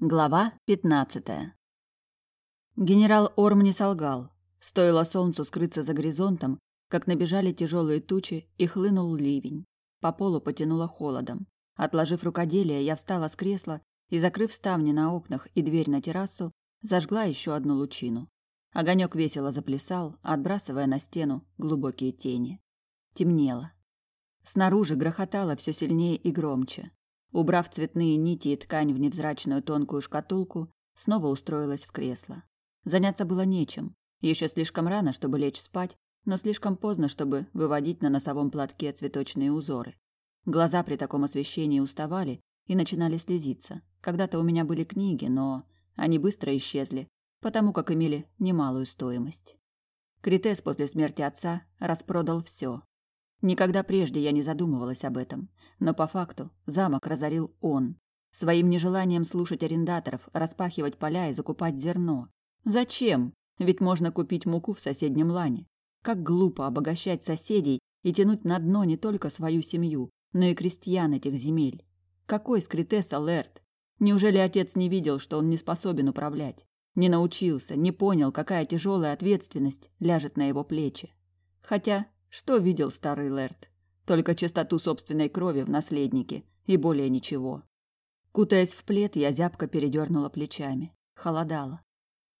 Глава пятнадцатая. Генерал Орм не солгал. Стоило солнцу скрыться за горизонтом, как набежали тяжелые тучи и хлынул ливень. По полу потянуло холодом. Отложив рукоделие, я встала с кресла и, закрыв ставни на окнах и дверь на террасу, зажгла еще одну лучину. Огонек весело заплясал, отбрасывая на стену глубокие тени. Темнело. Снаружи грохотало все сильнее и громче. Убрав цветные нити и ткань в невзрачную тонкую шкатулку, снова устроилась в кресло. Заняться было нечем. Еще слишком рано, чтобы лечь спать, но слишком поздно, чтобы выводить на носовом платке цветочные узоры. Глаза при таком освещении уставали и начинали слезиться. Когда-то у меня были книги, но они быстро исчезли, потому как имели немалую стоимость. Критес после смерти отца распродал все, Никогда прежде я не задумывалась об этом, но по факту замок разорил он. Своим нежеланием слушать арендаторов, распахивать поля и закупать зерно. Зачем? Ведь можно купить муку в соседнем лане. Как глупо обогащать соседей и тянуть на дно не только свою семью, но и крестьян этих земель. Какой скритеса Лерт? Неужели отец не видел, что он не способен управлять? Не научился, не понял, какая тяжелая ответственность ляжет на его плечи? Хотя что видел старый Лэрд? Только чистоту собственной крови в наследнике и более ничего. Кутаясь в плед, я зябко передернула плечами. Холодало.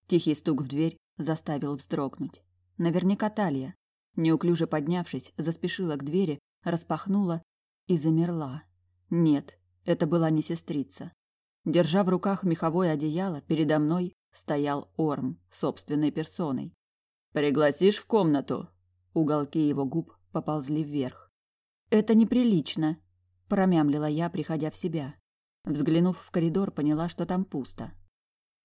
Тихий стук в дверь заставил вздрогнуть. Наверняка Талия. Неуклюже поднявшись, заспешила к двери, распахнула и замерла. Нет, это была не сестрица. Держа в руках меховое одеяло, передо мной стоял Орм собственной персоной. «Пригласишь в комнату?» Уголки его губ поползли вверх. «Это неприлично», – промямлила я, приходя в себя. Взглянув в коридор, поняла, что там пусто.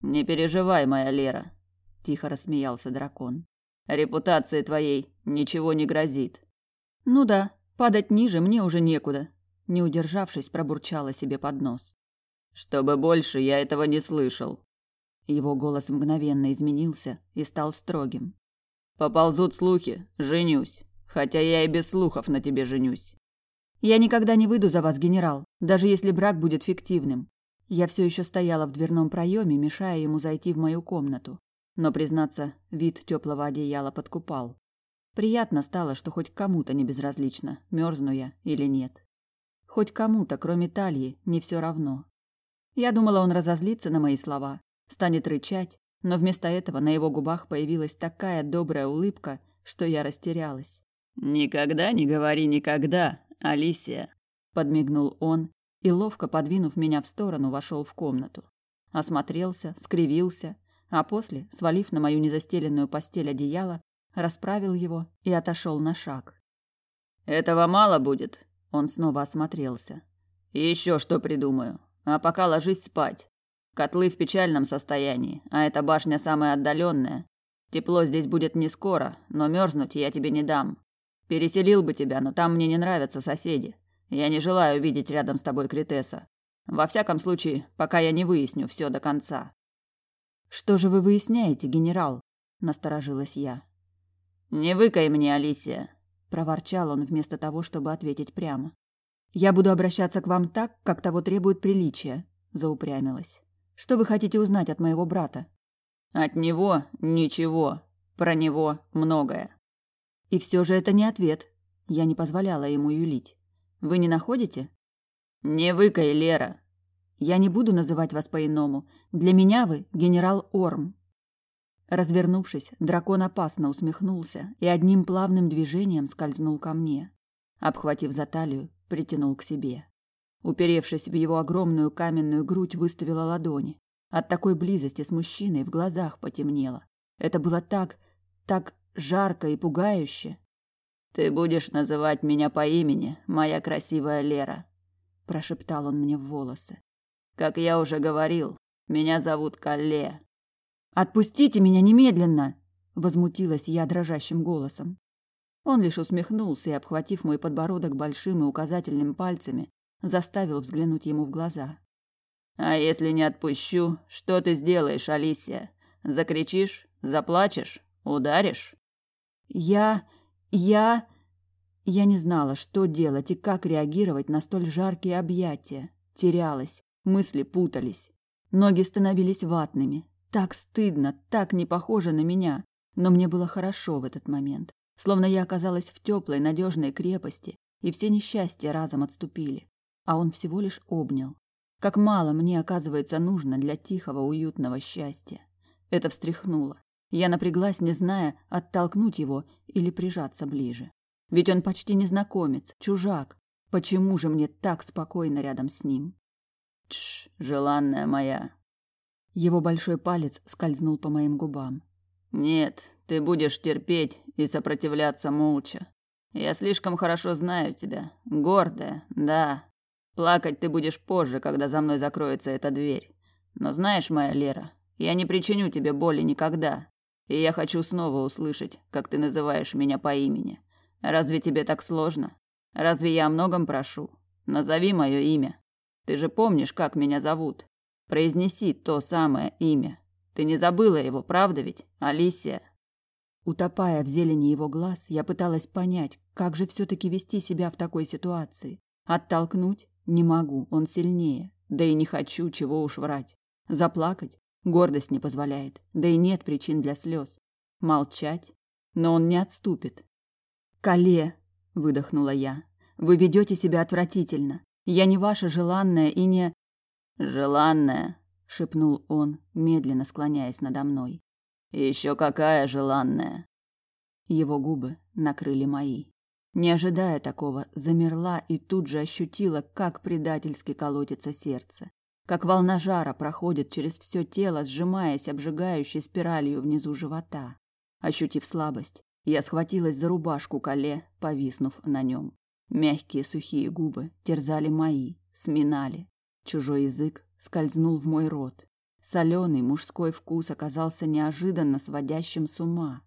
«Не переживай, моя Лера», – тихо рассмеялся дракон. «Репутации твоей ничего не грозит». «Ну да, падать ниже мне уже некуда», – не удержавшись, пробурчала себе под нос. «Чтобы больше я этого не слышал». Его голос мгновенно изменился и стал строгим. Поползут слухи, женюсь. Хотя я и без слухов на тебе женюсь. Я никогда не выйду за вас, генерал, даже если брак будет фиктивным. Я все еще стояла в дверном проеме, мешая ему зайти в мою комнату. Но, признаться, вид теплого одеяла подкупал. Приятно стало, что хоть кому-то не безразлично, мерзну я или нет. Хоть кому-то, кроме Талии, не все равно. Я думала, он разозлится на мои слова, станет рычать, но вместо этого на его губах появилась такая добрая улыбка, что я растерялась. «Никогда не говори никогда, Алисия», – подмигнул он и, ловко подвинув меня в сторону, вошел в комнату. Осмотрелся, скривился, а после, свалив на мою незастеленную постель одеяло, расправил его и отошел на шаг. «Этого мало будет», – он снова осмотрелся. «Еще что придумаю. А пока ложись спать. Котлы в печальном состоянии, а эта башня самая отдаленная. Тепло здесь будет не скоро, но мерзнуть я тебе не дам. Переселил бы тебя, но там мне не нравятся соседи. Я не желаю видеть рядом с тобой Критеса. Во всяком случае, пока я не выясню все до конца. Что же вы выясняете, генерал? Насторожилась я. Не выкай мне, Алисия, проворчал он вместо того, чтобы ответить прямо. Я буду обращаться к вам так, как того требует приличие, заупрямилась. Что вы хотите узнать от моего брата? От него ничего, про него многое. И все же это не ответ. Я не позволяла ему юлить. Вы не находите? Не выкай, Лера. Я не буду называть вас по-иному. Для меня вы генерал Орм. Развернувшись, дракон опасно усмехнулся и одним плавным движением скользнул ко мне. Обхватив за талию, притянул к себе. Уперевшись в его огромную каменную грудь, выставила ладони. От такой близости с мужчиной в глазах потемнело. Это было так, так жарко и пугающе. «Ты будешь называть меня по имени, моя красивая Лера», – прошептал он мне в волосы. «Как я уже говорил, меня зовут Калле». «Отпустите меня немедленно!» – возмутилась я дрожащим голосом. Он лишь усмехнулся и, обхватив мой подбородок большим и указательным пальцами, заставил взглянуть ему в глаза. А если не отпущу, что ты сделаешь, Алисия? Закричишь, заплачешь, ударишь? Я я я не знала, что делать и как реагировать на столь жаркие объятия. Терялась, мысли путались. Ноги становились ватными. Так стыдно, так не похоже на меня. Но мне было хорошо в этот момент. Словно я оказалась в теплой, надежной крепости, и все несчастья разом отступили. А он всего лишь обнял. Как мало мне, оказывается, нужно для тихого, уютного счастья. Это встряхнуло. Я напряглась, не зная, оттолкнуть его или прижаться ближе. Ведь он почти незнакомец, чужак. Почему же мне так спокойно рядом с ним? Тш, желанная моя. Его большой палец скользнул по моим губам. Нет, ты будешь терпеть и сопротивляться молча. Я слишком хорошо знаю тебя. Гордая, да. Плакать ты будешь позже, когда за мной закроется эта дверь. Но знаешь, моя Лера, я не причиню тебе боли никогда. И я хочу снова услышать, как ты называешь меня по имени. Разве тебе так сложно? Разве я о многом прошу? Назови мое имя. Ты же помнишь, как меня зовут? Произнеси то самое имя. Ты не забыла его, правда ведь, Алисия? Утопая в зелени его глаз, я пыталась понять, как же все таки вести себя в такой ситуации. Оттолкнуть не могу, он сильнее. Да и не хочу, чего уж врать. Заплакать гордость не позволяет, да и нет причин для слез. Молчать, но он не отступит. «Кале!» – выдохнула я. «Вы ведете себя отвратительно. Я не ваша желанная и не...» «Желанная!» – шепнул он, медленно склоняясь надо мной. Еще какая желанная!» Его губы накрыли мои. Не ожидая такого, замерла и тут же ощутила, как предательски колотится сердце. Как волна жара проходит через все тело, сжимаясь обжигающей спиралью внизу живота. Ощутив слабость, я схватилась за рубашку Кале, повиснув на нем. Мягкие сухие губы терзали мои, сминали. Чужой язык скользнул в мой рот. Соленый мужской вкус оказался неожиданно сводящим с ума.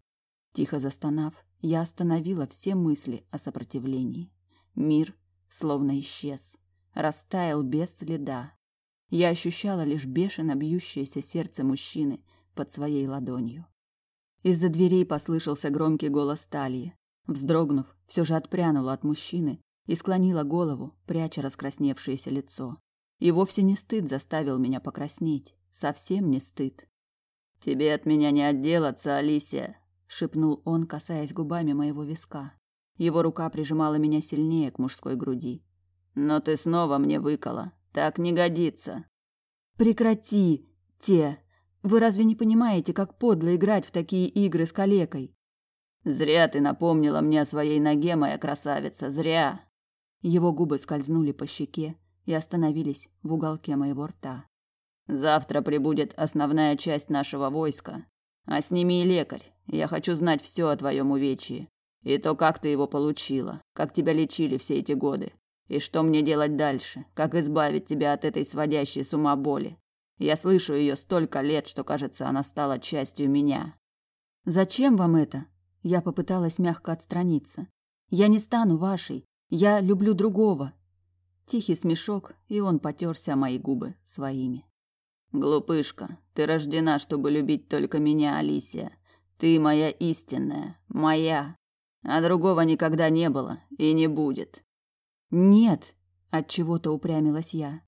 Тихо застонав, я остановила все мысли о сопротивлении. Мир словно исчез, растаял без следа. Я ощущала лишь бешено бьющееся сердце мужчины под своей ладонью. Из-за дверей послышался громкий голос Талии. Вздрогнув, все же отпрянула от мужчины и склонила голову, пряча раскрасневшееся лицо. И вовсе не стыд заставил меня покраснеть, совсем не стыд. «Тебе от меня не отделаться, Алисия», — шепнул он, касаясь губами моего виска. Его рука прижимала меня сильнее к мужской груди. «Но ты снова мне выкола. Так не годится». «Прекрати, те!» Вы разве не понимаете, как подло играть в такие игры с калекой? Зря ты напомнила мне о своей ноге, моя красавица, зря. Его губы скользнули по щеке и остановились в уголке моего рта. Завтра прибудет основная часть нашего войска, а с ними и лекарь. Я хочу знать все о твоем увечье и то, как ты его получила, как тебя лечили все эти годы, и что мне делать дальше, как избавить тебя от этой сводящей с ума боли. Я слышу ее столько лет, что, кажется, она стала частью меня. Зачем вам это? Я попыталась мягко отстраниться. Я не стану вашей. Я люблю другого. Тихий смешок, и он потерся мои губы своими. Глупышка, ты рождена, чтобы любить только меня, Алисия. Ты моя истинная, моя. А другого никогда не было и не будет. Нет, от чего-то упрямилась я.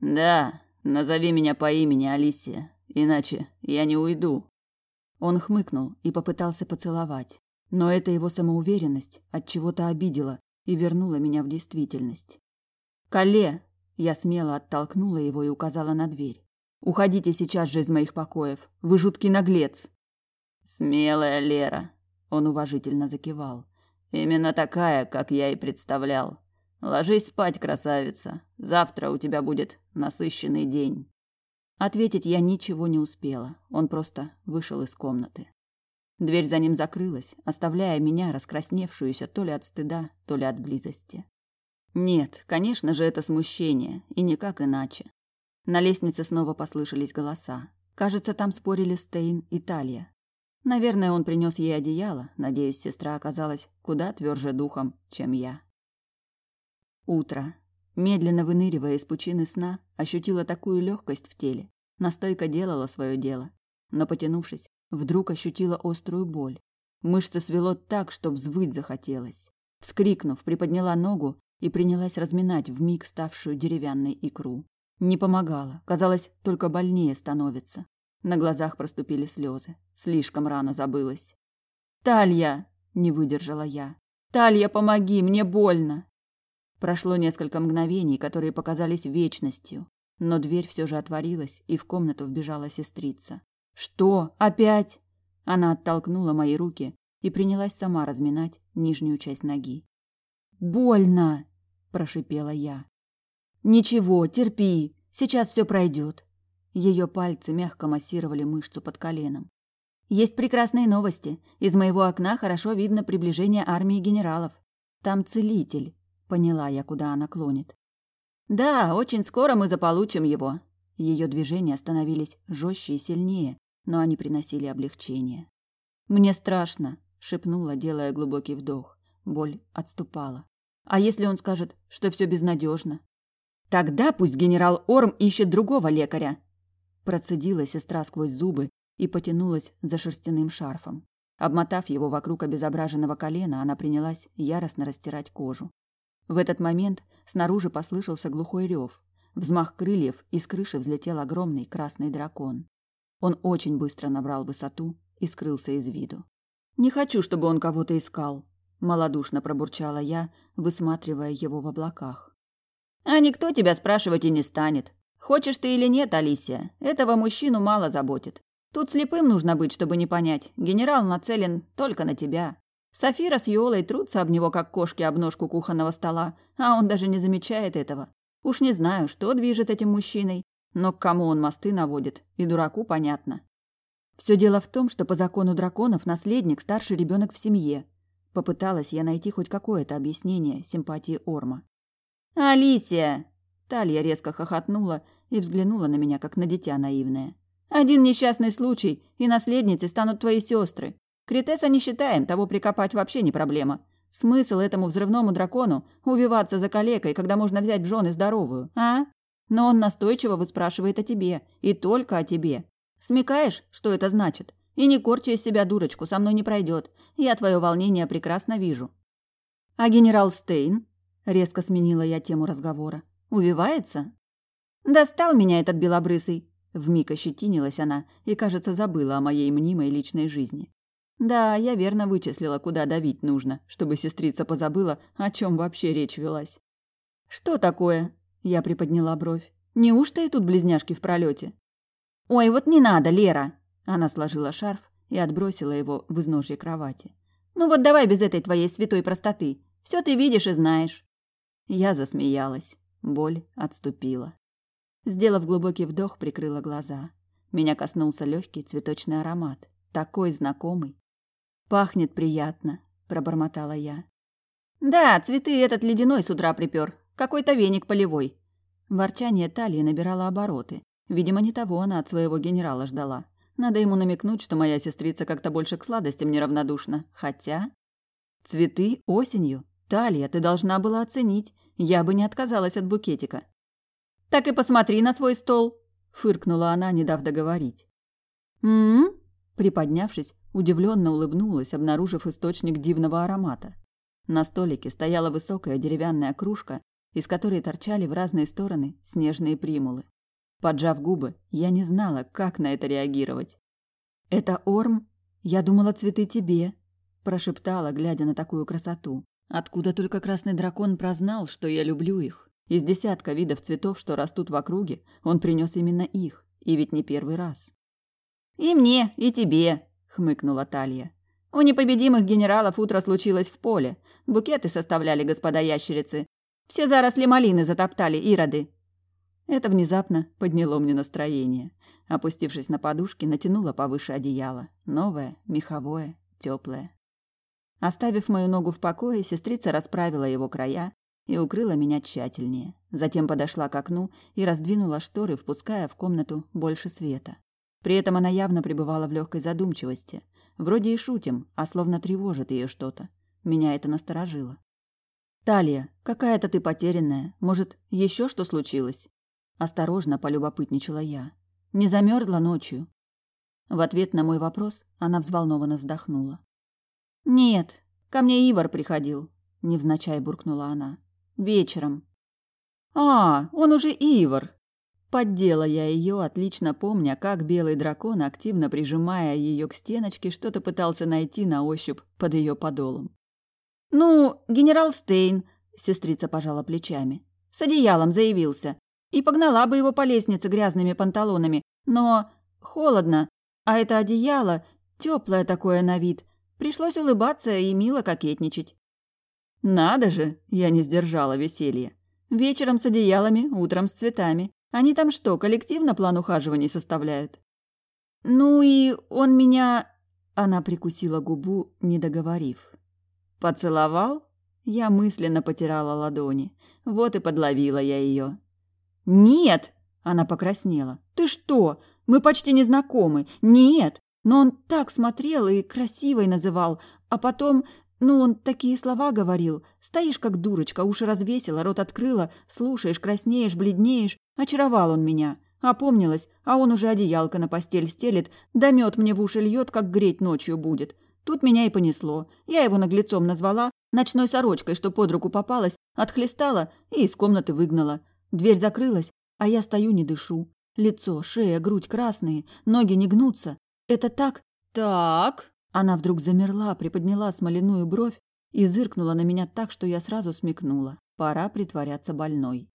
Да, Назови меня по имени Алисия, иначе я не уйду. Он хмыкнул и попытался поцеловать, но эта его самоуверенность от чего-то обидела и вернула меня в действительность. Кале, я смело оттолкнула его и указала на дверь. Уходите сейчас же из моих покоев. Вы жуткий наглец. Смелая Лера, он уважительно закивал. Именно такая, как я и представлял. Ложись спать, красавица. Завтра у тебя будет насыщенный день. Ответить я ничего не успела. Он просто вышел из комнаты. Дверь за ним закрылась, оставляя меня раскрасневшуюся то ли от стыда, то ли от близости. Нет, конечно же, это смущение, и никак иначе. На лестнице снова послышались голоса. Кажется, там спорили Стейн и Талия. Наверное, он принес ей одеяло. Надеюсь, сестра оказалась куда тверже духом, чем я. Утро. Медленно выныривая из пучины сна, ощутила такую легкость в теле. Настойка делала свое дело. Но, потянувшись, вдруг ощутила острую боль. Мышцы свело так, что взвыть захотелось. Вскрикнув, приподняла ногу и принялась разминать вмиг ставшую деревянной икру. Не помогало, казалось, только больнее становится. На глазах проступили слезы. Слишком рано забылась. «Талья!» – не выдержала я. «Талья, помоги, мне больно!» Прошло несколько мгновений, которые показались вечностью, но дверь все же отворилась, и в комнату вбежала сестрица. «Что? Опять?» Она оттолкнула мои руки и принялась сама разминать нижнюю часть ноги. «Больно!» – прошипела я. «Ничего, терпи, сейчас все пройдет». Ее пальцы мягко массировали мышцу под коленом. «Есть прекрасные новости. Из моего окна хорошо видно приближение армии генералов. Там целитель. Поняла я, куда она клонит. Да, очень скоро мы заполучим его. Ее движения становились жестче и сильнее, но они приносили облегчение. Мне страшно, шепнула, делая глубокий вдох. Боль отступала. А если он скажет, что все безнадежно? Тогда пусть генерал Орм ищет другого лекаря. Процедила сестра сквозь зубы и потянулась за шерстяным шарфом. Обмотав его вокруг обезображенного колена, она принялась яростно растирать кожу. В этот момент снаружи послышался глухой рев. Взмах крыльев, и с крыши взлетел огромный красный дракон. Он очень быстро набрал высоту и скрылся из виду. «Не хочу, чтобы он кого-то искал», – малодушно пробурчала я, высматривая его в облаках. «А никто тебя спрашивать и не станет. Хочешь ты или нет, Алисия, этого мужчину мало заботит. Тут слепым нужно быть, чтобы не понять. Генерал нацелен только на тебя. Софира с Йолой трутся об него, как кошки об ножку кухонного стола, а он даже не замечает этого. Уж не знаю, что движет этим мужчиной, но к кому он мосты наводит, и дураку понятно. Все дело в том, что по закону драконов наследник старший ребенок в семье. Попыталась я найти хоть какое-то объяснение симпатии Орма. «Алисия!» Талия резко хохотнула и взглянула на меня, как на дитя наивное. «Один несчастный случай, и наследницы станут твои сестры. Критеса не считаем, того прикопать вообще не проблема. Смысл этому взрывному дракону увиваться за калекой, когда можно взять в жены здоровую, а? Но он настойчиво выспрашивает о тебе, и только о тебе. Смекаешь, что это значит? И не корчи из себя дурочку, со мной не пройдет. Я твое волнение прекрасно вижу. А генерал Стейн? Резко сменила я тему разговора. Увивается? Достал меня этот белобрысый. Вмиг ощетинилась она и, кажется, забыла о моей мнимой личной жизни. Да, я верно вычислила, куда давить нужно, чтобы сестрица позабыла, о чем вообще речь велась. Что такое? Я приподняла бровь. Неужто и тут близняшки в пролете? Ой, вот не надо, Лера. Она сложила шарф и отбросила его в изножье кровати. Ну вот давай без этой твоей святой простоты. Все ты видишь и знаешь. Я засмеялась. Боль отступила. Сделав глубокий вдох, прикрыла глаза. Меня коснулся легкий цветочный аромат, такой знакомый. Пахнет приятно, пробормотала я. Да, цветы этот ледяной с утра припер. Какой-то веник полевой. Ворчание талии набирало обороты. Видимо, не того она от своего генерала ждала. Надо ему намекнуть, что моя сестрица как-то больше к сладостям неравнодушна. Хотя... Цветы осенью. Талия, ты должна была оценить. Я бы не отказалась от букетика. Так и посмотри на свой стол, фыркнула она, не дав договорить. М? Приподнявшись, Удивленно улыбнулась, обнаружив источник дивного аромата. На столике стояла высокая деревянная кружка, из которой торчали в разные стороны снежные примулы. Поджав губы, я не знала, как на это реагировать. «Это Орм? Я думала, цветы тебе», – прошептала, глядя на такую красоту. Откуда только красный дракон прознал, что я люблю их? Из десятка видов цветов, что растут в округе, он принес именно их, и ведь не первый раз. «И мне, и тебе», хмыкнула Талья. У непобедимых генералов утро случилось в поле. Букеты составляли господа ящерицы. Все заросли малины затоптали ироды. Это внезапно подняло мне настроение. Опустившись на подушки, натянула повыше одеяло. Новое, меховое, теплое. Оставив мою ногу в покое, сестрица расправила его края и укрыла меня тщательнее. Затем подошла к окну и раздвинула шторы, впуская в комнату больше света. При этом она явно пребывала в легкой задумчивости. Вроде и шутим, а словно тревожит ее что-то. Меня это насторожило. «Талия, какая-то ты потерянная. Может, еще что случилось?» Осторожно полюбопытничала я. «Не замерзла ночью?» В ответ на мой вопрос она взволнованно вздохнула. «Нет, ко мне Ивар приходил», — невзначай буркнула она. «Вечером». «А, он уже Ивар!» Поддела я ее, отлично помня, как белый дракон, активно прижимая ее к стеночке, что-то пытался найти на ощупь под ее подолом. «Ну, генерал Стейн», — сестрица пожала плечами, — «с одеялом заявился. И погнала бы его по лестнице грязными панталонами, но холодно, а это одеяло теплое такое на вид. Пришлось улыбаться и мило кокетничать». «Надо же!» — я не сдержала веселья. «Вечером с одеялами, утром с цветами. Они там что, коллективно план ухаживаний составляют? Ну и он меня... Она прикусила губу, не договорив. Поцеловал? Я мысленно потирала ладони. Вот и подловила я ее. Нет! Она покраснела. Ты что? Мы почти не знакомы. Нет! Но он так смотрел и красивой называл. А потом ну, он такие слова говорил. Стоишь как дурочка, уши развесила, рот открыла, слушаешь, краснеешь, бледнеешь. Очаровал он меня. Опомнилась, а он уже одеялко на постель стелит, да мёд мне в уши льет, как греть ночью будет. Тут меня и понесло. Я его наглецом назвала, ночной сорочкой, что под руку попалась, отхлестала и из комнаты выгнала. Дверь закрылась, а я стою не дышу. Лицо, шея, грудь красные, ноги не гнутся. Это так... Так... Она вдруг замерла, приподняла смоляную бровь и зыркнула на меня так, что я сразу смекнула. Пора притворяться больной.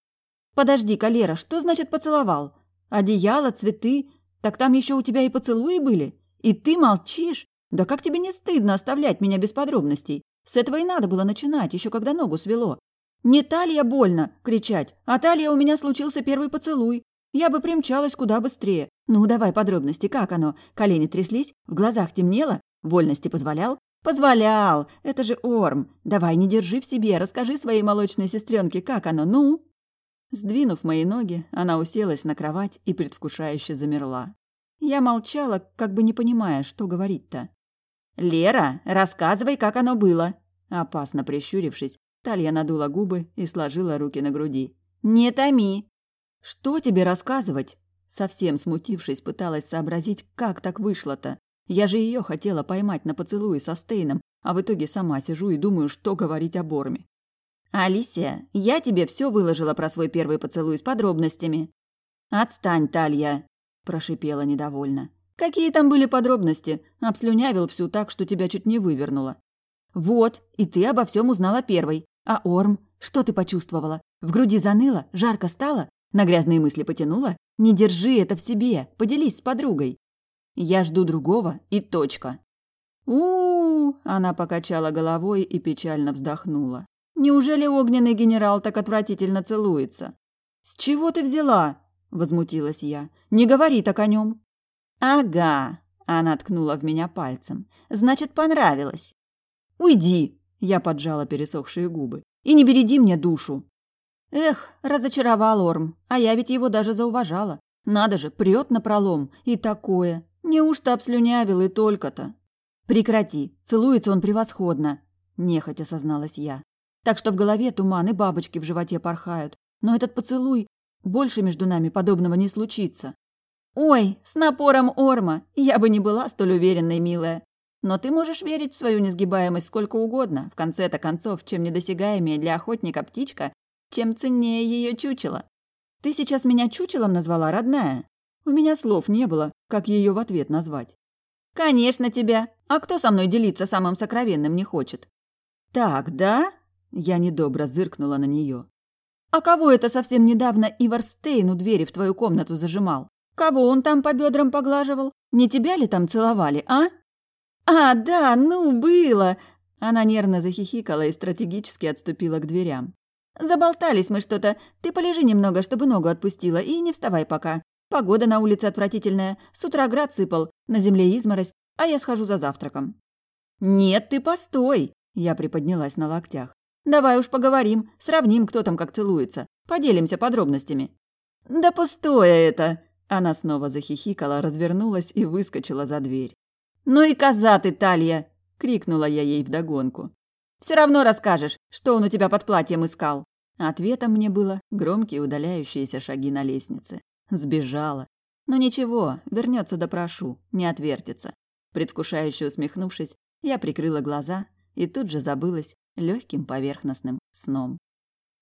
«Подожди, Калера, что значит поцеловал? Одеяло, цветы? Так там еще у тебя и поцелуи были? И ты молчишь? Да как тебе не стыдно оставлять меня без подробностей? С этого и надо было начинать, еще когда ногу свело. Не талия больно кричать, а талия у меня случился первый поцелуй. Я бы примчалась куда быстрее. Ну, давай подробности, как оно? Колени тряслись, в глазах темнело, Вольности позволял? Позволял! Это же Орм! Давай, не держи в себе, расскажи своей молочной сестренке, как оно, ну!» Сдвинув мои ноги, она уселась на кровать и предвкушающе замерла. Я молчала, как бы не понимая, что говорить-то. «Лера, рассказывай, как оно было!» Опасно прищурившись, Талья надула губы и сложила руки на груди. «Не томи!» «Что тебе рассказывать?» Совсем смутившись, пыталась сообразить, как так вышло-то. Я же ее хотела поймать на поцелуи со Стейном, а в итоге сама сижу и думаю, что говорить о Борме. «Алисия, я тебе все выложила про свой первый поцелуй с подробностями». «Отстань, Талья!» – прошипела недовольно. «Какие там были подробности? Обслюнявил всю так, что тебя чуть не вывернуло». «Вот, и ты обо всем узнала первой. А Орм, что ты почувствовала? В груди заныло? Жарко стало? На грязные мысли потянула? Не держи это в себе, поделись с подругой». Я жду другого и точка. У, -у, -у она покачала головой и печально вздохнула. Неужели огненный генерал так отвратительно целуется? С чего ты взяла? возмутилась я. Не говори так о нем. Ага, она ткнула в меня пальцем. Значит, понравилось. Уйди, я поджала пересохшие губы. И не береди мне душу. Эх, разочаровал Орм, а я ведь его даже зауважала. Надо же, прет напролом и такое. Неужто обслюнявил и только-то? Прекрати, целуется он превосходно, нехотя созналась я. Так что в голове туман и бабочки в животе порхают. Но этот поцелуй, больше между нами подобного не случится. Ой, с напором Орма, я бы не была столь уверенной, милая. Но ты можешь верить в свою несгибаемость сколько угодно. В конце-то концов, чем недосягаемее для охотника птичка, тем ценнее ее чучело. Ты сейчас меня чучелом назвала, родная? У меня слов не было, как ее в ответ назвать. «Конечно тебя! А кто со мной делиться самым сокровенным не хочет?» «Так, да?» Я недобро зыркнула на нее. «А кого это совсем недавно Ивар Стейн у двери в твою комнату зажимал? Кого он там по бедрам поглаживал? Не тебя ли там целовали, а?» «А, да, ну, было!» Она нервно захихикала и стратегически отступила к дверям. «Заболтались мы что-то. Ты полежи немного, чтобы ногу отпустила, и не вставай пока. Погода на улице отвратительная. С утра град сыпал, на земле изморозь, а я схожу за завтраком». «Нет, ты постой!» Я приподнялась на локтях. «Давай уж поговорим, сравним, кто там как целуется. Поделимся подробностями». «Да пустое это!» Она снова захихикала, развернулась и выскочила за дверь. «Ну и коза ты, Талья!» — крикнула я ей вдогонку. «Все равно расскажешь, что он у тебя под платьем искал». Ответом мне было громкие удаляющиеся шаги на лестнице. Сбежала. Но ничего, вернется допрошу, не отвертится. Предвкушающе усмехнувшись, я прикрыла глаза и тут же забылась легким поверхностным сном.